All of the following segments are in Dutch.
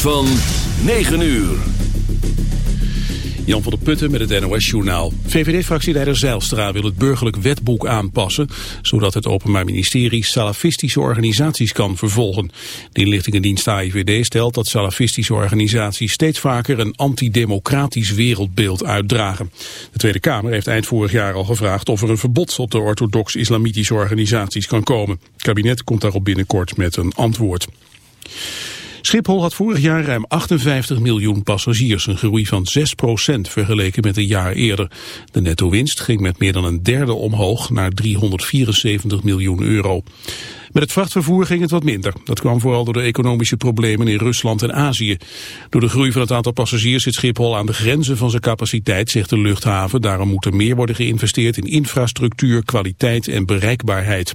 van 9 uur. Jan van der Putten met het NOS-journaal. VVD-fractieleider Zeilstra wil het burgerlijk wetboek aanpassen... zodat het Openbaar Ministerie salafistische organisaties kan vervolgen. De inlichtingendienst AIVD stelt dat salafistische organisaties... steeds vaker een antidemocratisch wereldbeeld uitdragen. De Tweede Kamer heeft eind vorig jaar al gevraagd... of er een verbod op de orthodox-islamitische organisaties kan komen. Het kabinet komt daarop binnenkort met een antwoord. Schiphol had vorig jaar ruim 58 miljoen passagiers, een groei van 6% vergeleken met een jaar eerder. De netto-winst ging met meer dan een derde omhoog naar 374 miljoen euro. Met het vrachtvervoer ging het wat minder. Dat kwam vooral door de economische problemen in Rusland en Azië. Door de groei van het aantal passagiers zit Schiphol aan de grenzen van zijn capaciteit, zegt de luchthaven. Daarom moet er meer worden geïnvesteerd in infrastructuur, kwaliteit en bereikbaarheid.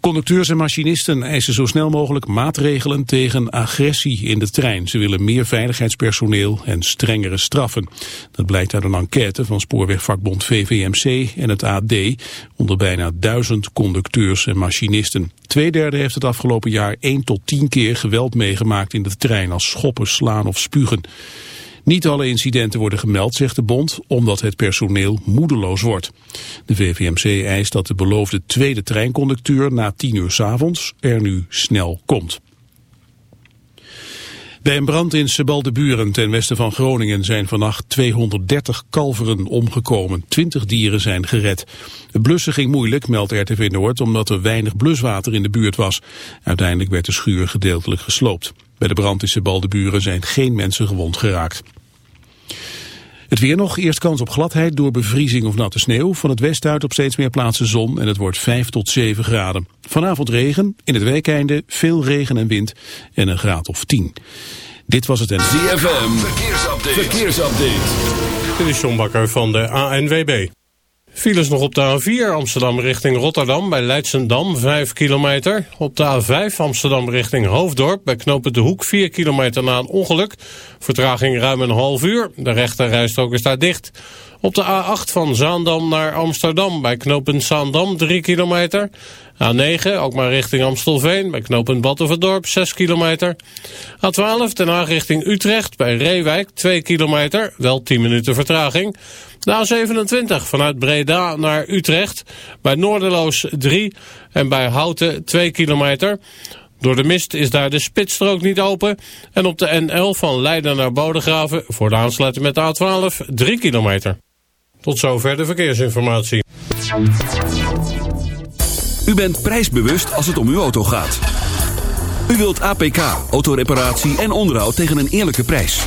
Conducteurs en machinisten eisen zo snel mogelijk maatregelen tegen agressie in de trein. Ze willen meer veiligheidspersoneel en strengere straffen. Dat blijkt uit een enquête van spoorwegvakbond VVMC en het AD onder bijna duizend conducteurs en machinisten. Tweederde heeft het afgelopen jaar 1 tot 10 keer geweld meegemaakt in de trein als schoppen, slaan of spugen. Niet alle incidenten worden gemeld, zegt de bond, omdat het personeel moedeloos wordt. De VVMC eist dat de beloofde tweede treinconducteur na tien uur s avonds er nu snel komt. Bij een brand in Sebaldeburen ten westen van Groningen zijn vannacht 230 kalveren omgekomen. 20 dieren zijn gered. Het blussen ging moeilijk, meldt RTV Noord, omdat er weinig bluswater in de buurt was. Uiteindelijk werd de schuur gedeeltelijk gesloopt. Bij de brand in Sebaldeburen zijn geen mensen gewond geraakt. Het weer nog, eerst kans op gladheid door bevriezing of natte sneeuw. Van het westen uit op steeds meer plaatsen zon en het wordt 5 tot 7 graden. Vanavond regen, in het weekeinde veel regen en wind en een graad of 10. Dit was het en... ZFM, verkeersupdate. verkeersupdate. Dit is John Bakker van de ANWB. Files nog op de A4 Amsterdam richting Rotterdam bij Leidsendam 5 kilometer. Op de A5 Amsterdam richting Hoofddorp bij knopen de Hoek 4 kilometer na een ongeluk. Vertraging ruim een half uur. De rechterrijstrook is daar dicht. Op de A8 van Zaandam naar Amsterdam bij knooppunt Zaandam 3 kilometer. A9 ook maar richting Amstelveen bij knooppunt Battenverdorp 6 kilometer. A12 Den Haag richting Utrecht bij Reewijk 2 kilometer, wel 10 minuten vertraging. De A27 vanuit Breda naar Utrecht bij Noorderloos 3 en bij Houten 2 kilometer. Door de mist is daar de spitsstrook niet open. En op de N11 van Leiden naar Bodegraven voor de aansluiting met de A12 3 kilometer. Tot zover de verkeersinformatie. U bent prijsbewust als het om uw auto gaat. U wilt APK, autoreparatie en onderhoud tegen een eerlijke prijs.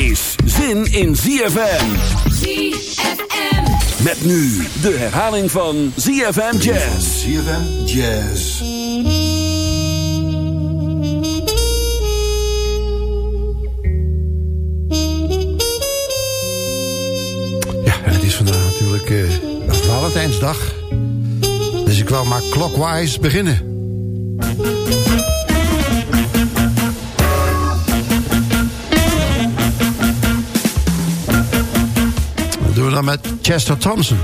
Is zin in ZFM. ZFM. Met nu de herhaling van ZFM Jazz. ZFM Jazz. Ja, en het is vandaag natuurlijk uh, Valentijnsdag. Dus ik wil maar clockwise beginnen. Met Chester Thompson.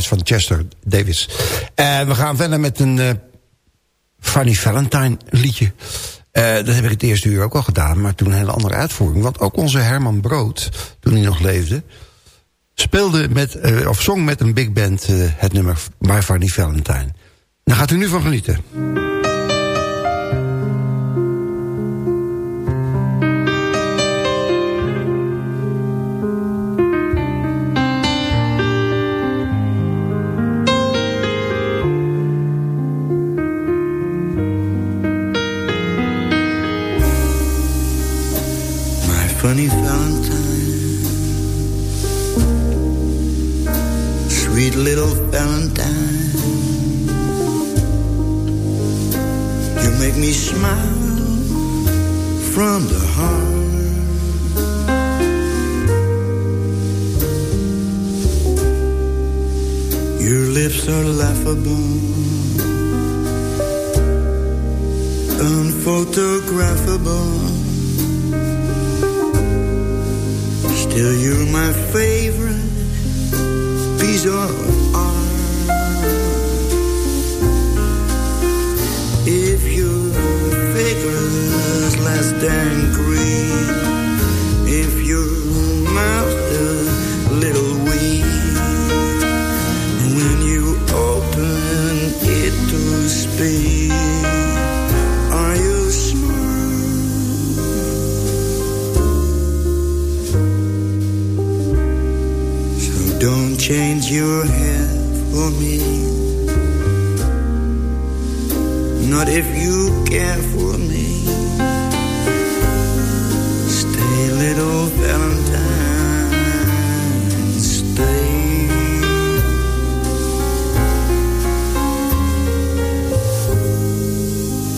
Van Chester Davis. Uh, we gaan verder met een uh, Funny Valentine liedje. dat heb ik het eerste uur ook al gedaan, maar toen een hele andere uitvoering. Want ook onze Herman Brood, toen hij nog leefde... speelde met, of zong met een big band het nummer My Funny Valentine. Daar gaat u nu van genieten. Are laughable, unphotographable. Still you're my favorite piece of art. If your figure is less Change your hair for me. Not if you care for me. Stay little Valentine Stay.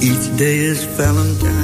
Each day is Valentine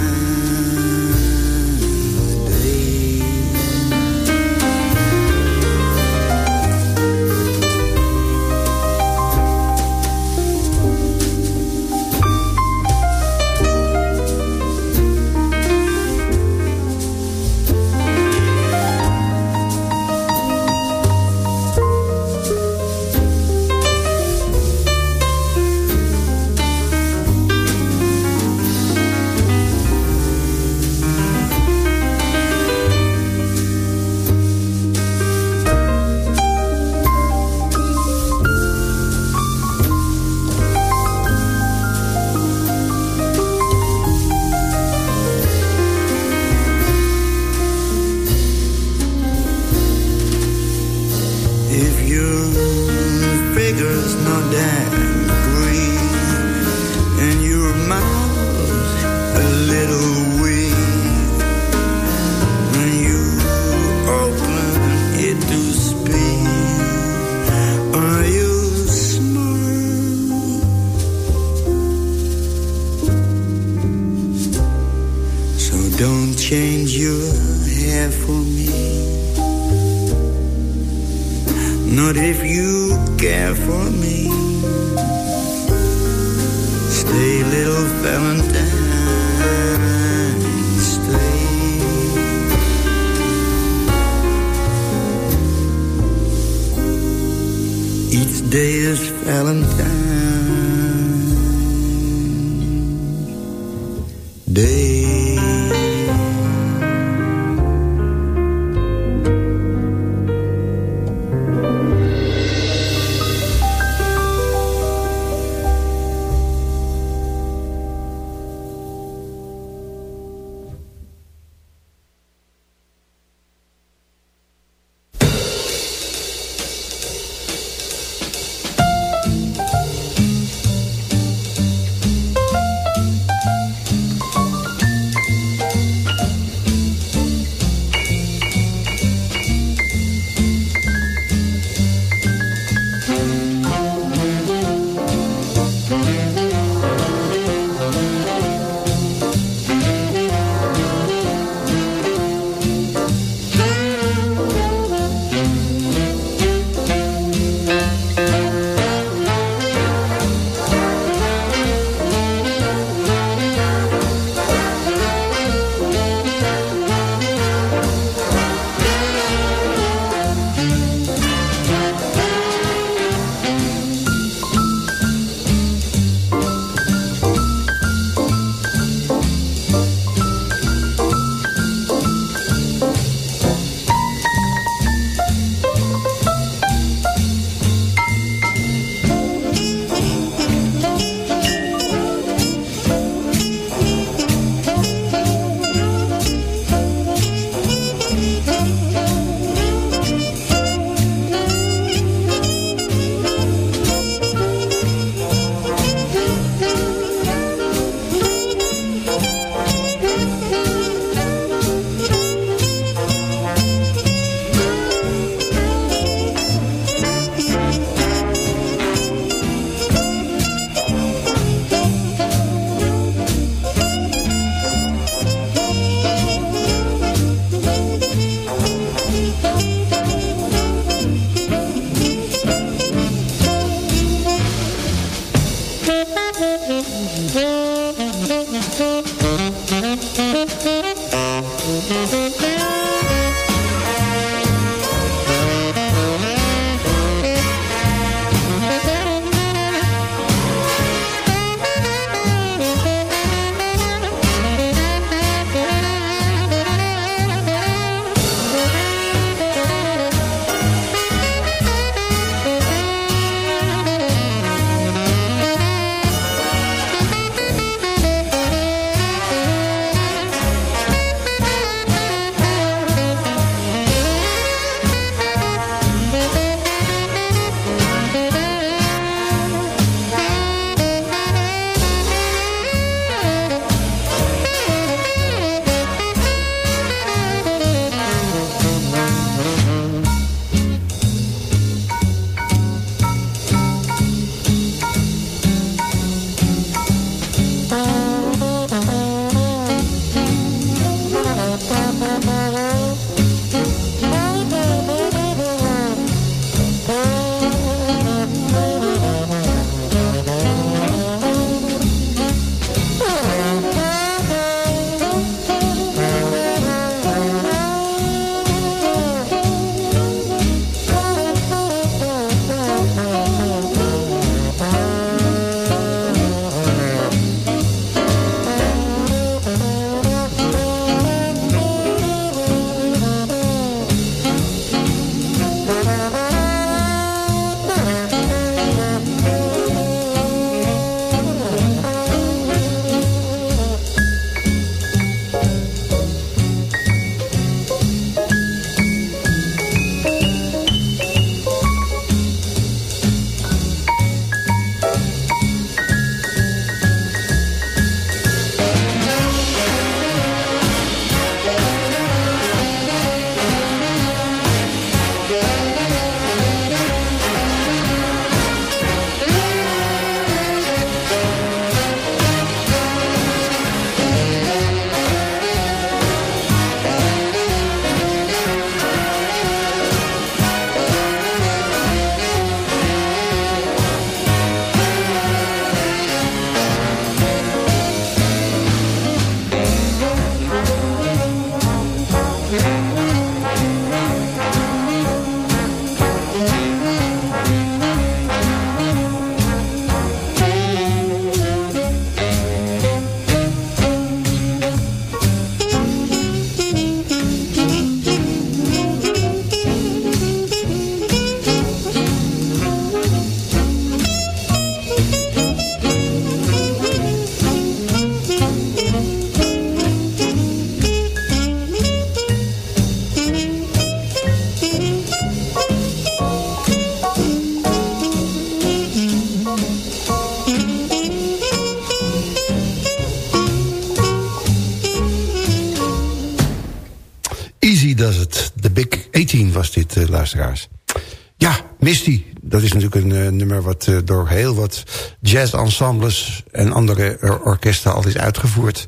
Ja, Misty. Dat is natuurlijk een uh, nummer wat uh, door heel wat jazz-ensembles... en andere orkesten al is uitgevoerd.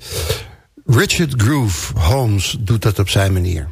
Richard Groove Holmes doet dat op zijn manier.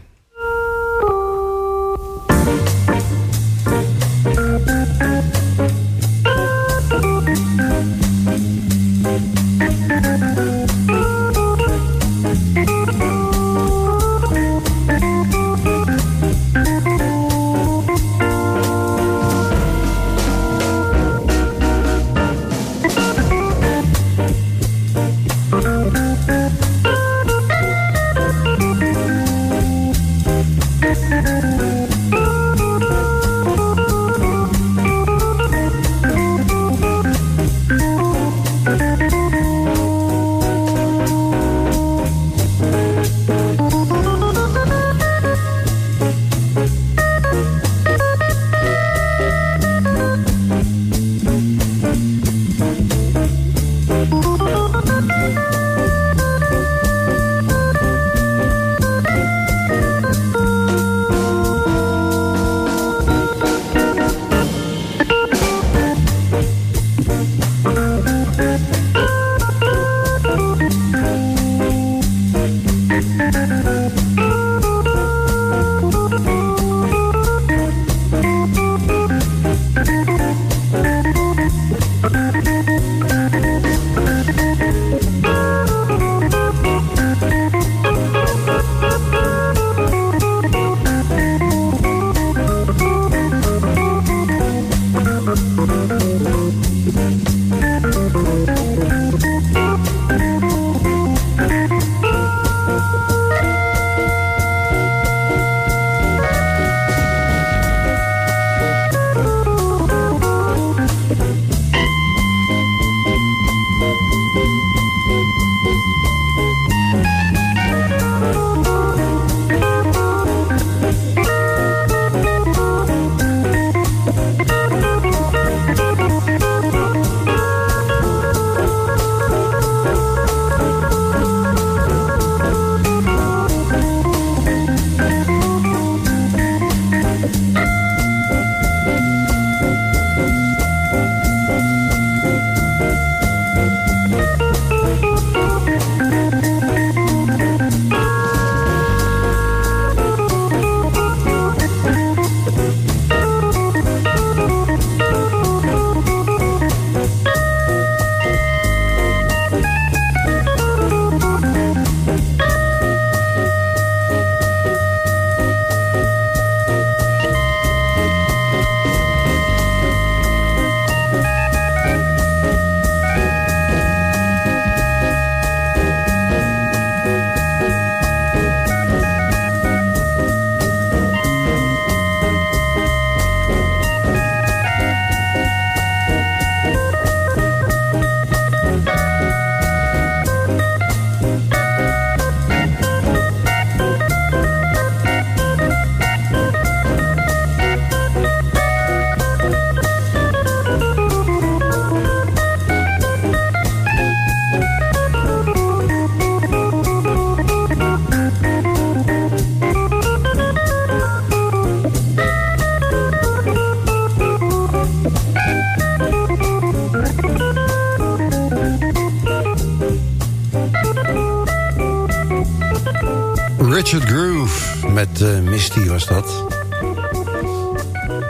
Was dat.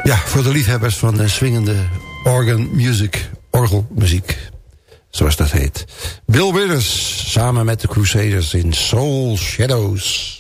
Ja, voor de liefhebbers van de swingende organ music, orgelmuziek. Zoals dat heet. Bill Withers samen met de Crusaders in Soul Shadows.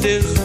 This.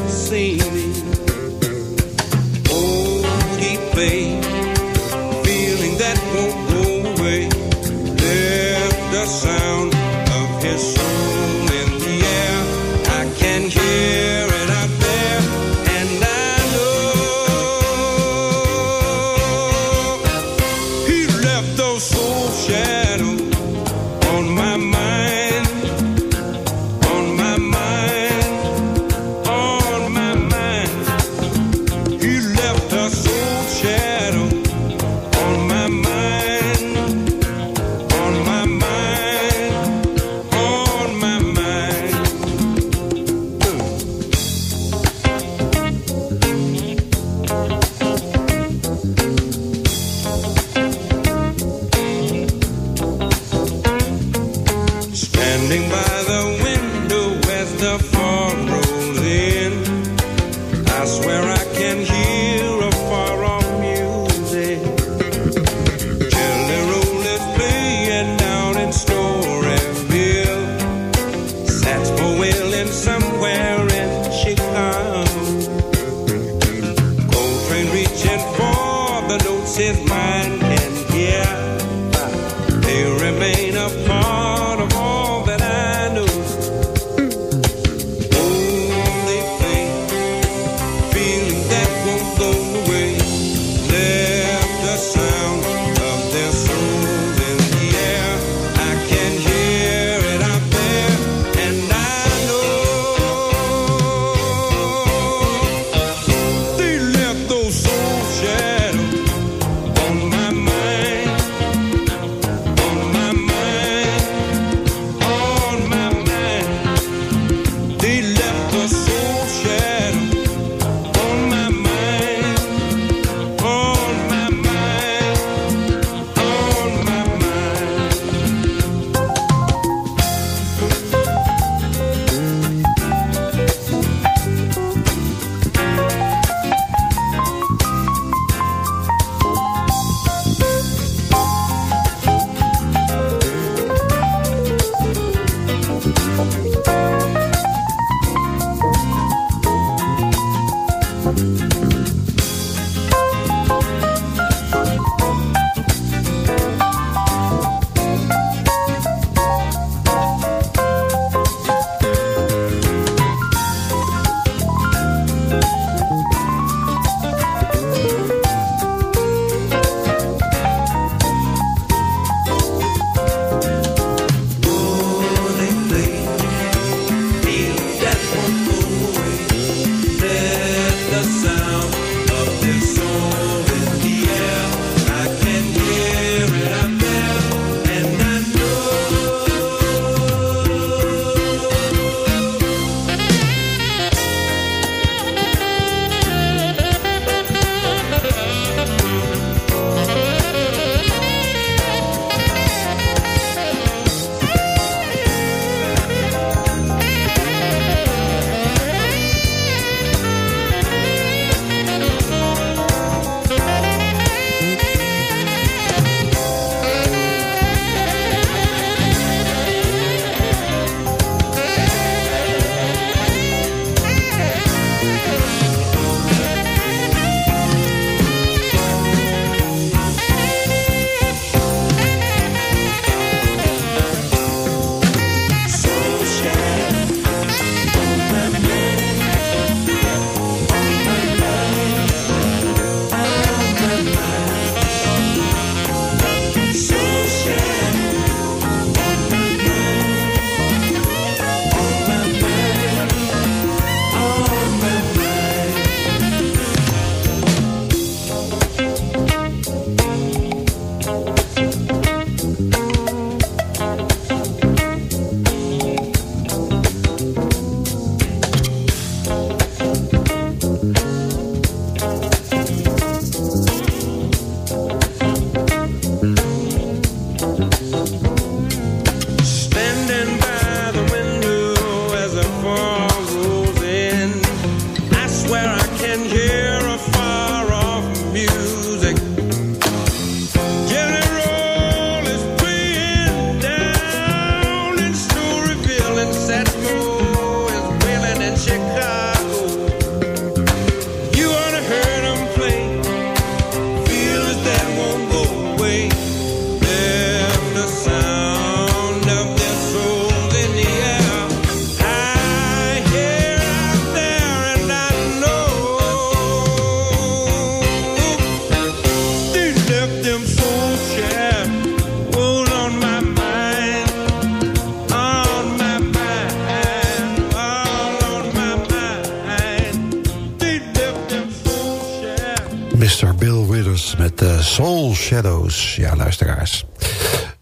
Shadows. Ja, luisteraars.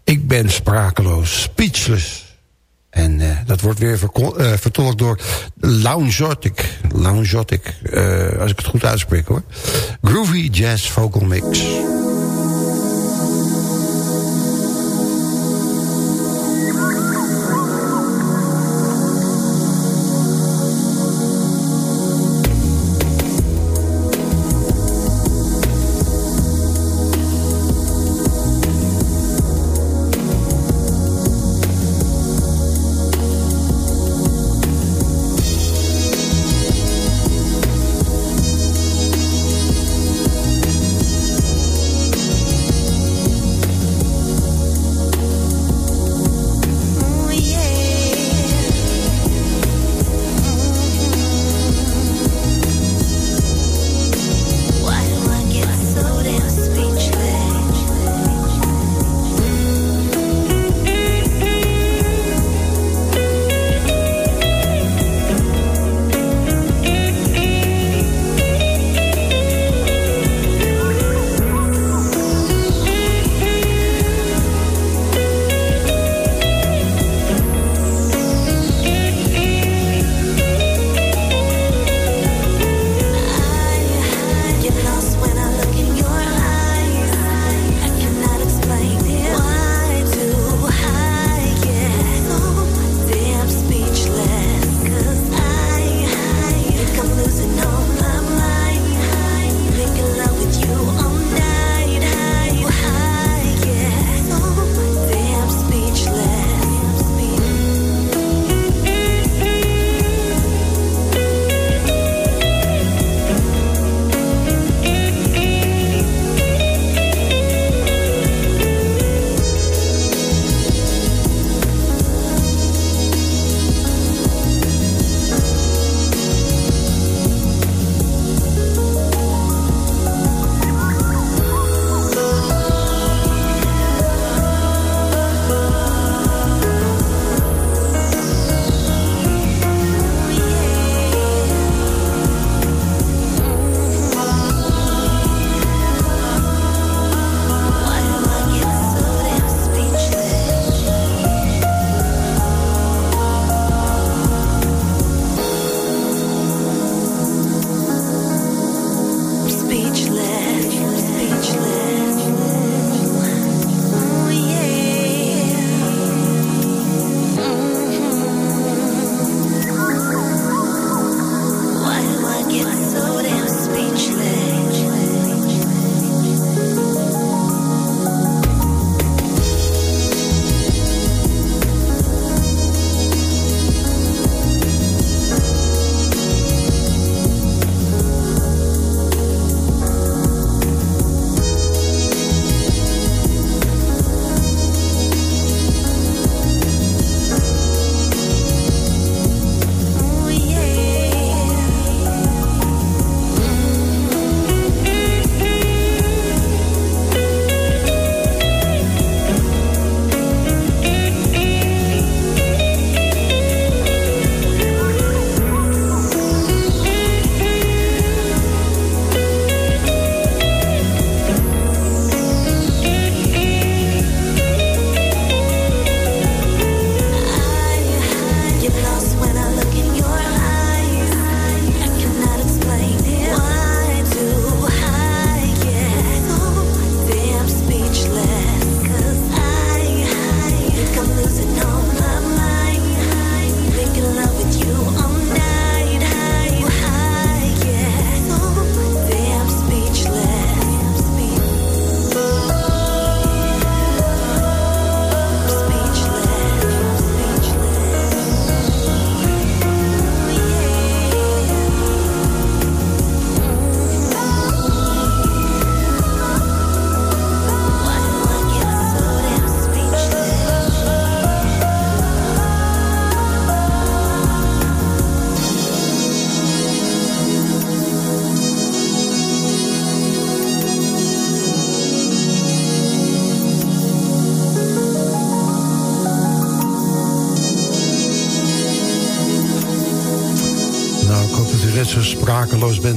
Ik ben sprakeloos, speechless. En uh, dat wordt weer uh, vertolkt door Loungeotic. Loungeotic, uh, als ik het goed uitspreek hoor. Groovy Jazz Vocal Mix.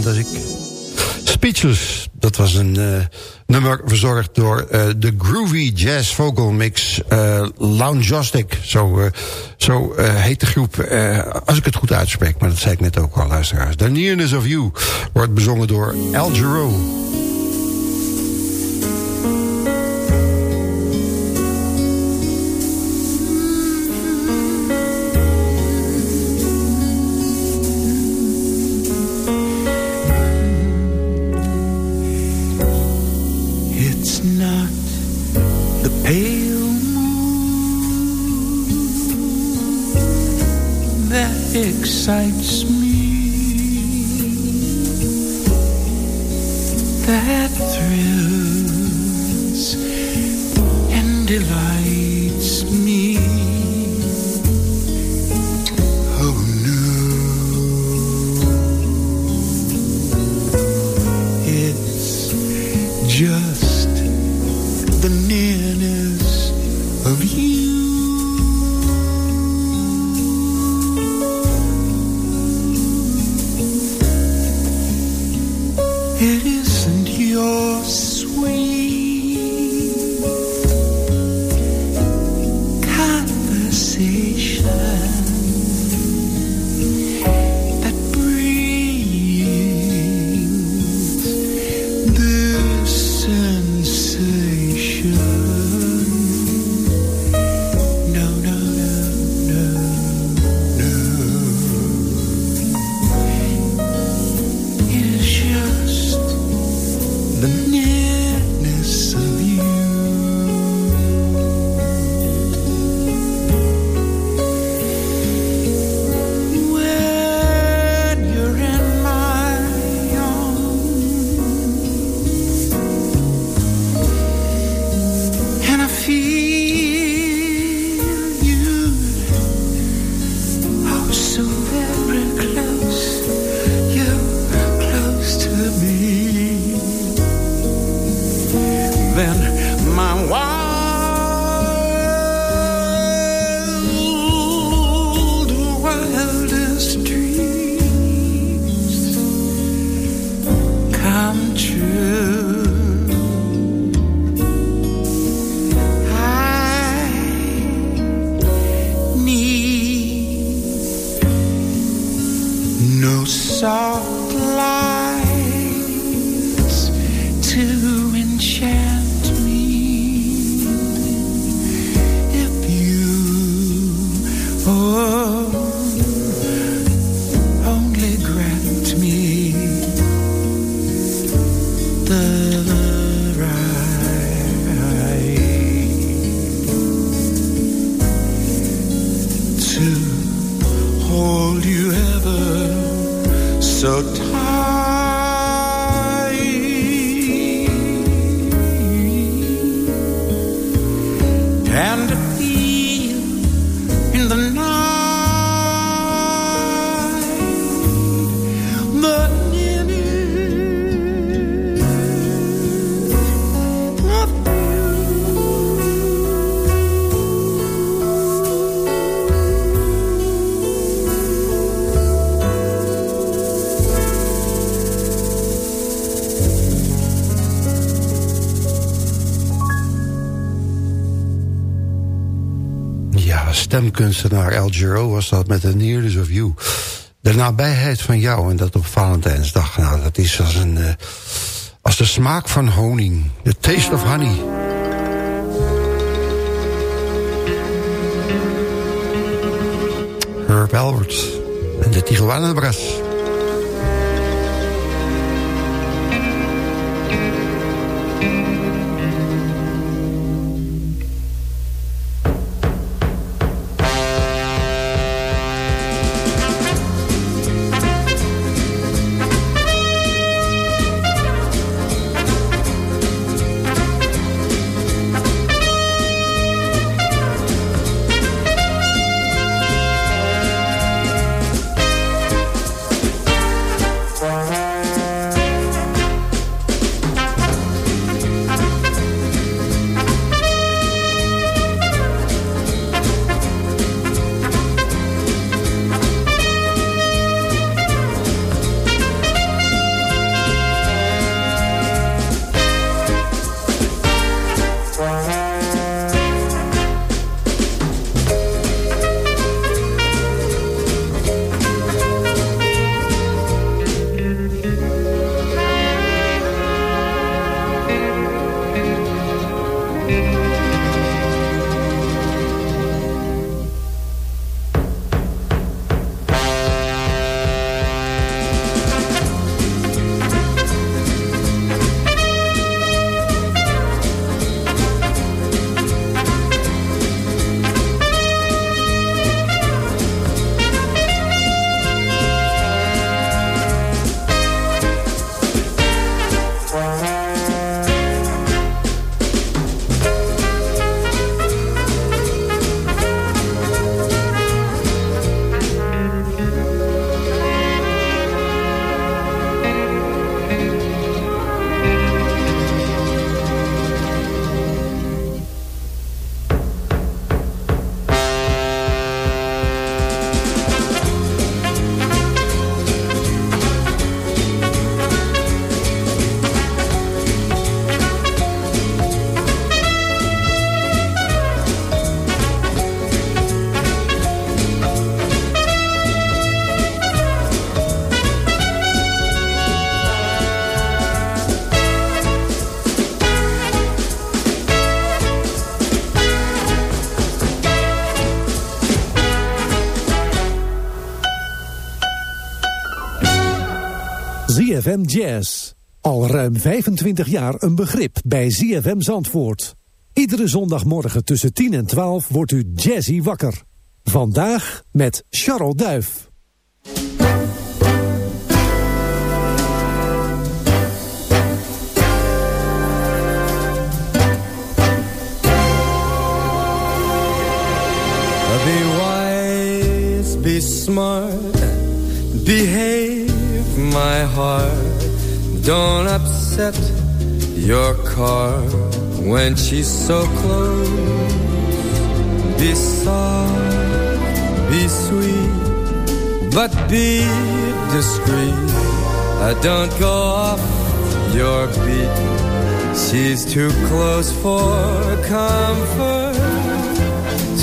ik. Speechless, dat was een eh, nummer verzorgd door eh, de Groovy Jazz Vocal Mix uh, Loungeastic. Zo, zo heet de groep, als ik het goed uitspreek, maar dat zei ik net ook al, luisteraars. The Nearness of You wordt bezongen door Al Jarreau. sights. Then my wild, stemkunstenaar Al was dat met The Nearness of You. De nabijheid van jou en dat op Valentijnsdag. Nou, dat is als, een, eh, als de smaak van honing. The taste of honey. Herb Alberts en de Tijuana. ZFM Jazz. Al ruim 25 jaar een begrip bij ZFM Zandvoort. Iedere zondagmorgen tussen 10 en 12 wordt u jazzy wakker. Vandaag met Charles Duif. Be wise, be smart, behave, my heart. Don't upset your car when she's so close. Be soft, be sweet, but be discreet. Uh, don't go off your beat. She's too close for comfort.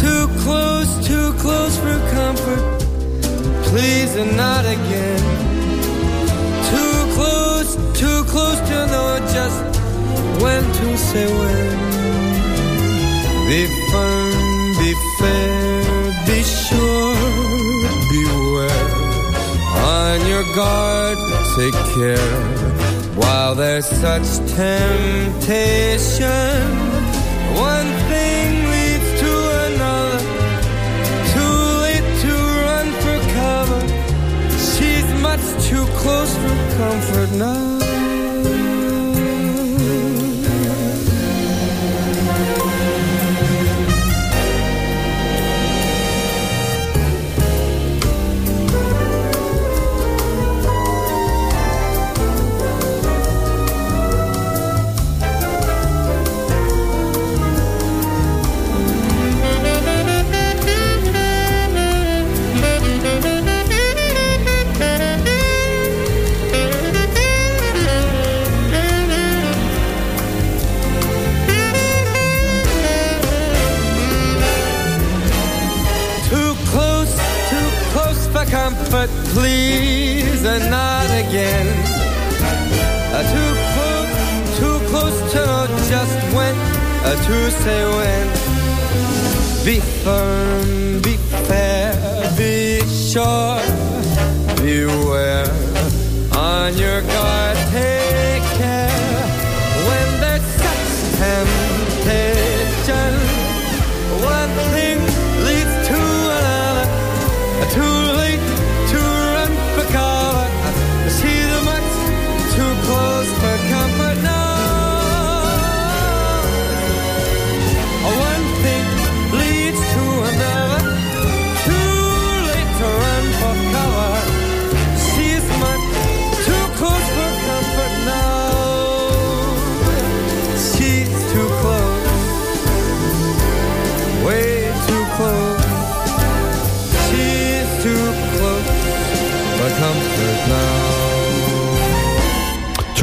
Too close, too close for comfort. Please and not again. Close to know just when to say when. Be firm, be fair, be sure, beware. On your guard, take care. While there's such temptation, one thing leads to another. Too late to run for cover. She's much too close for comfort now. Comfort, please, and not again. Too close, too close to know just when to say when. Be firm, be fair, be sure, beware. On your guard, take care.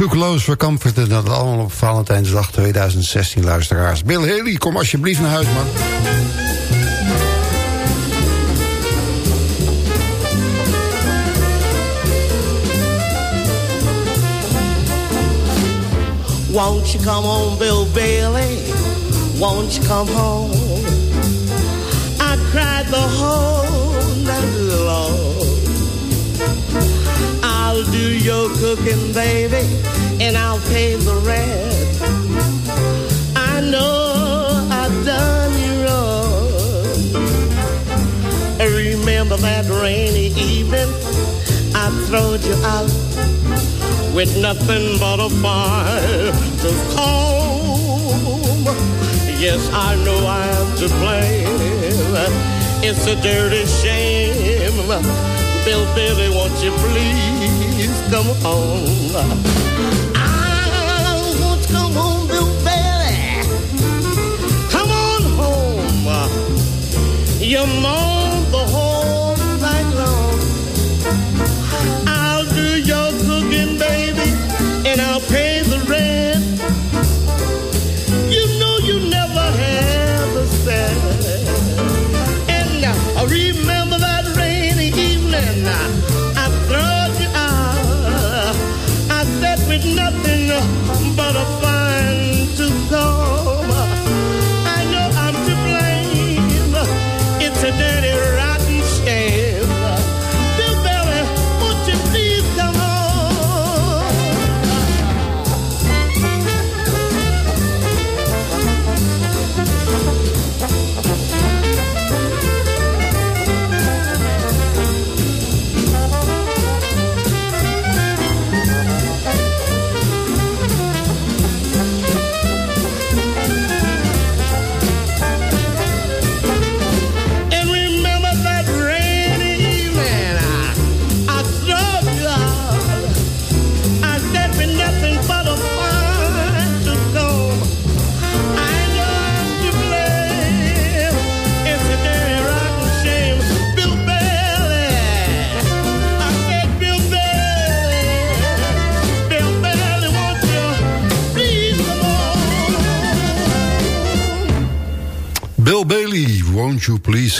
Too Close for Comfort. Dat allemaal op Valentijnsdag 2016, luisteraars. Bill Haley, kom alsjeblieft naar huis, man. Won't you come home, Bill Bailey? Won't you come home? I cried the whole do your cooking, baby, and I'll pay the rent. I know I've done you wrong. Remember that rainy evening I throwed you out with nothing but a fire to comb. Yes, I know I'm to blame. It's a dirty shame. Bill Billy, won't you please come home? I want to come Bill Billy. Come on home. You moan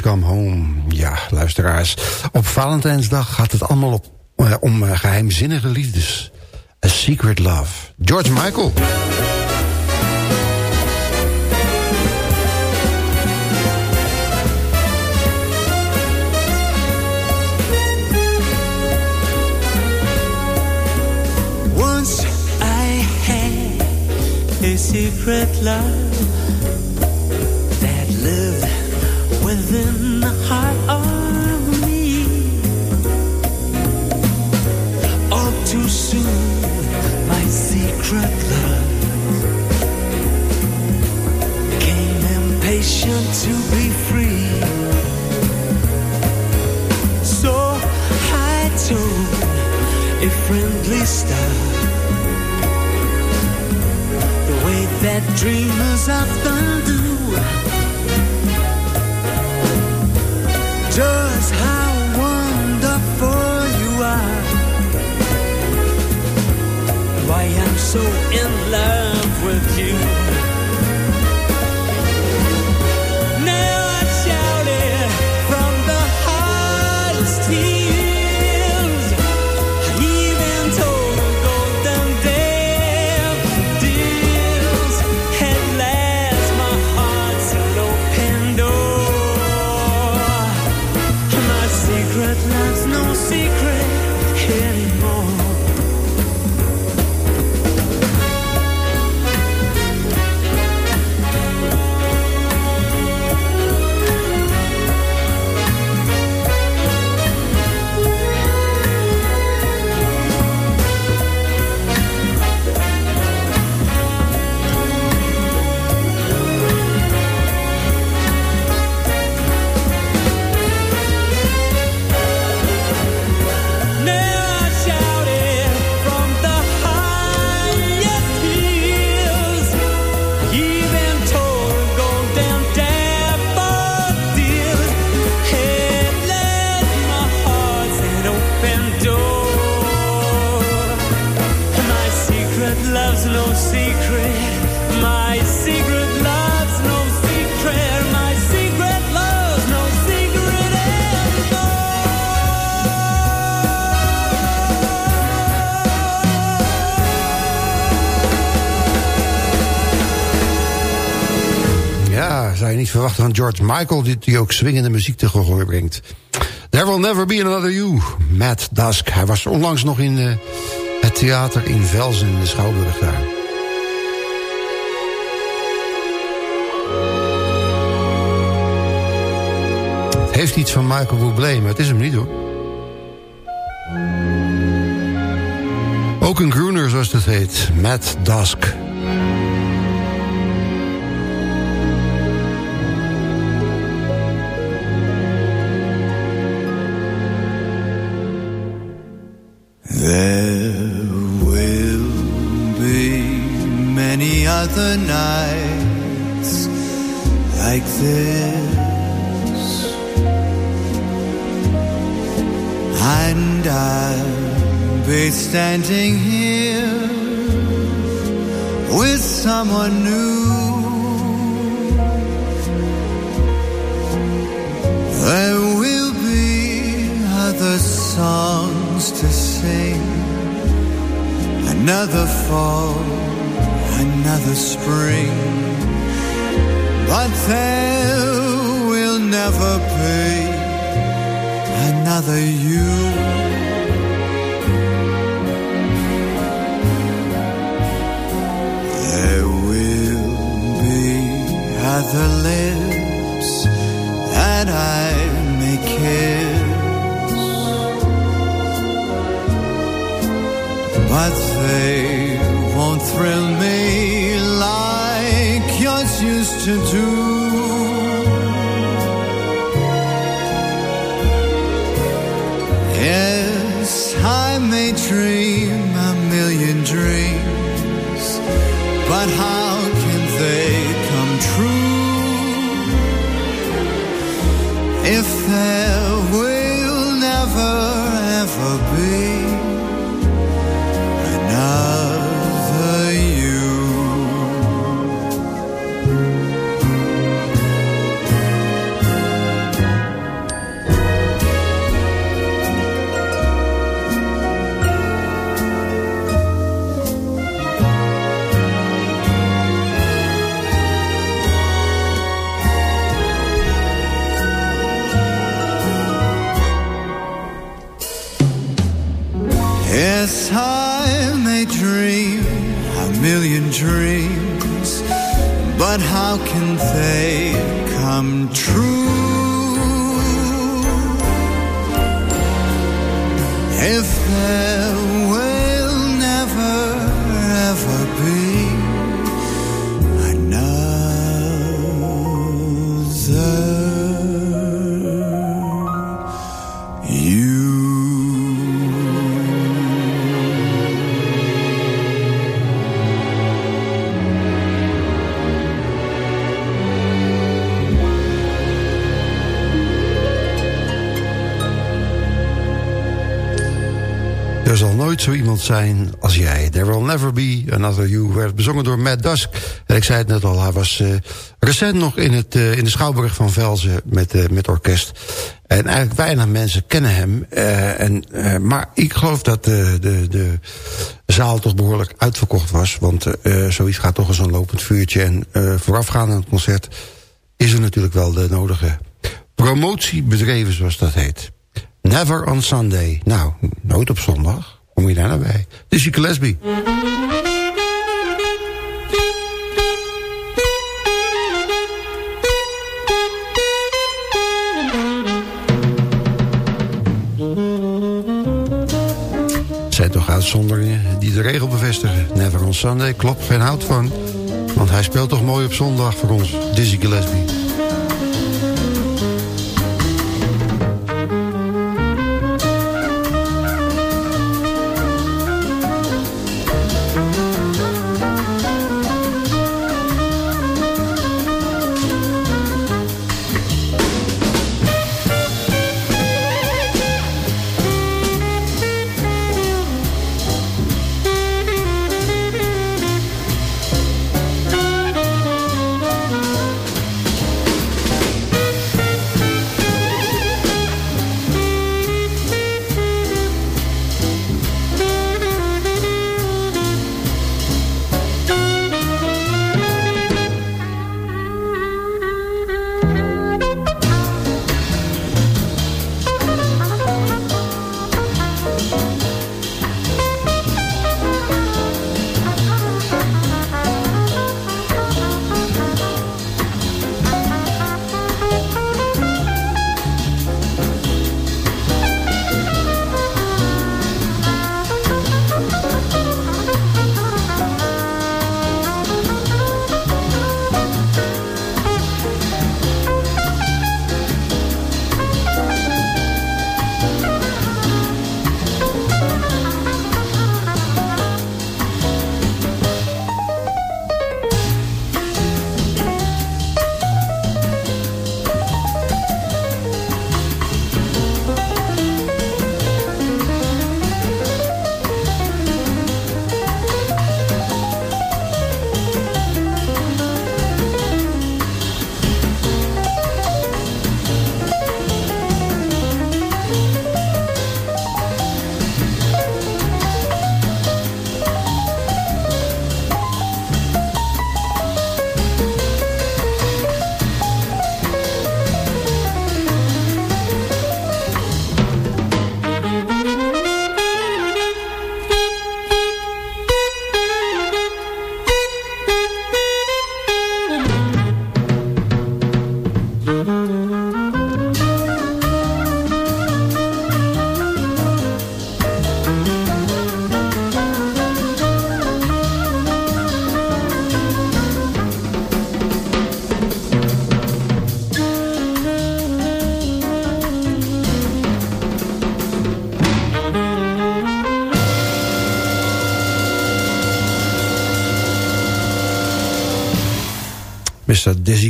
come home? Ja, luisteraars. Op Valentijnsdag gaat het allemaal op, uh, om uh, geheimzinnige liefdes. A Secret Love. George Michael. Once I had a secret love secret love became impatient to be free. So I told a friendly star the way that dreamers often do. Just how so in love with you. Niet verwachten van George Michael... die, die ook swingende muziek te gehoor brengt. There will never be another you, Matt Dusk. Hij was onlangs nog in eh, het theater in Velzen in de Schouwburg daar. Het heeft iets van Michael Bublé, maar het is hem niet hoor. Ook een groener zoals het heet, Matt Dusk. Other nights like this, and I'll be standing here with someone new. There will be other songs to sing, another fall, another spring. But there will never be another you. There will be other lips that I may kiss, but they thrill me like yours used to do. Yes, I may dream a million dreams, but how can they come true if there zijn als jij. There will never be another you. Werd bezongen door Matt Dusk. En ik zei het net al, hij was uh, recent nog in, het, uh, in de Schouwburg van Velzen met, uh, met orkest. En eigenlijk weinig mensen kennen hem. en, maar ik geloof dat de, de, de zaal toch behoorlijk uitverkocht was. Want zoiets gaat toch als een lopend vuurtje. En voorafgaand aan het concert is er natuurlijk wel de nodige promotie bedreven, zoals dat heet. Never on Sunday. Nou, nooit op zondag. Kom je daar nou bij? Dizzy Gillespie. zijn toch uitzonderingen die de regel bevestigen. Never on Sunday, klopt, geen hout van. Want hij speelt toch mooi op zondag voor ons, Dizzy Gillespie.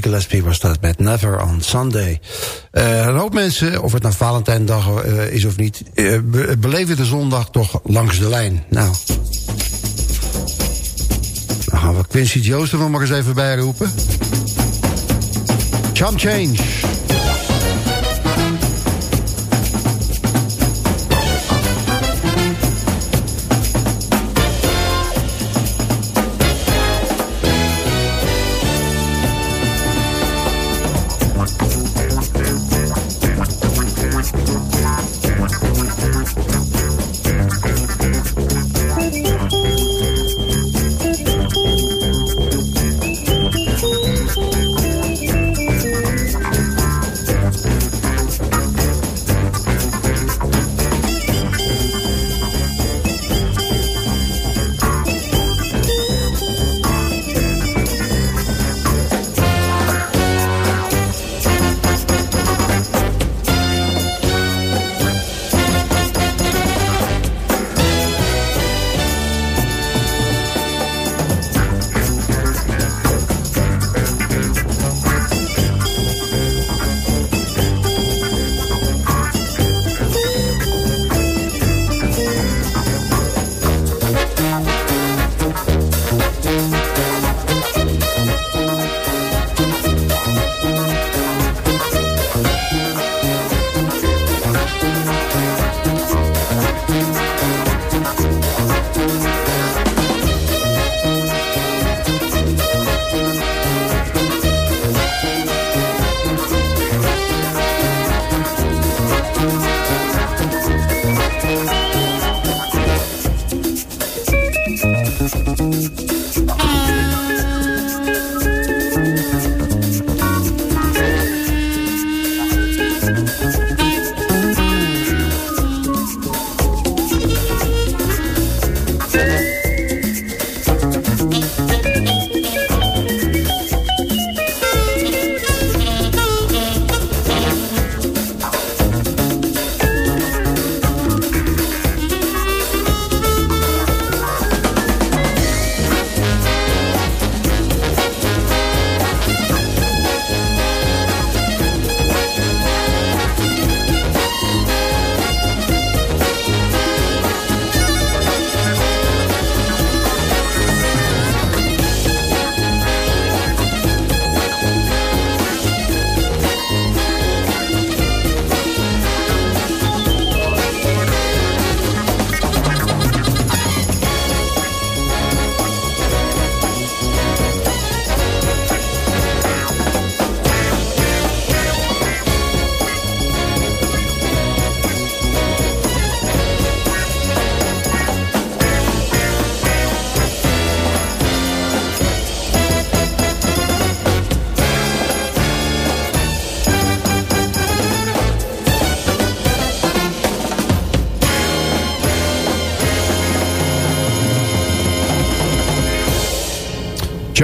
Dizzy Gillespie was dat met Never on Sunday. Uh, een hoop mensen, of het nou Valentijndag uh, is of niet... Uh, be beleven de zondag toch langs de lijn. Nou, dan gaan we Quincy Jones er nog maar eens even bij roepen. Chum Change.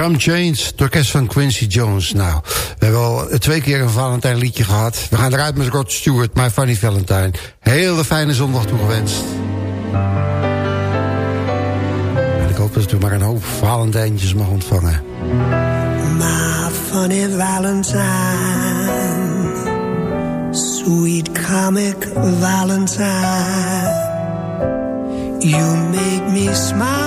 Jump Chains, het orkest van Quincy Jones. Nou, we hebben al twee keer een Valentijn liedje gehad. We gaan eruit met Rod Stewart, My Funny Valentine. Hele fijne zondag toegewenst. En ik hoop dat u maar een hoop Valentijntjes mag ontvangen. My funny Valentine, sweet comic Valentine. You make me smile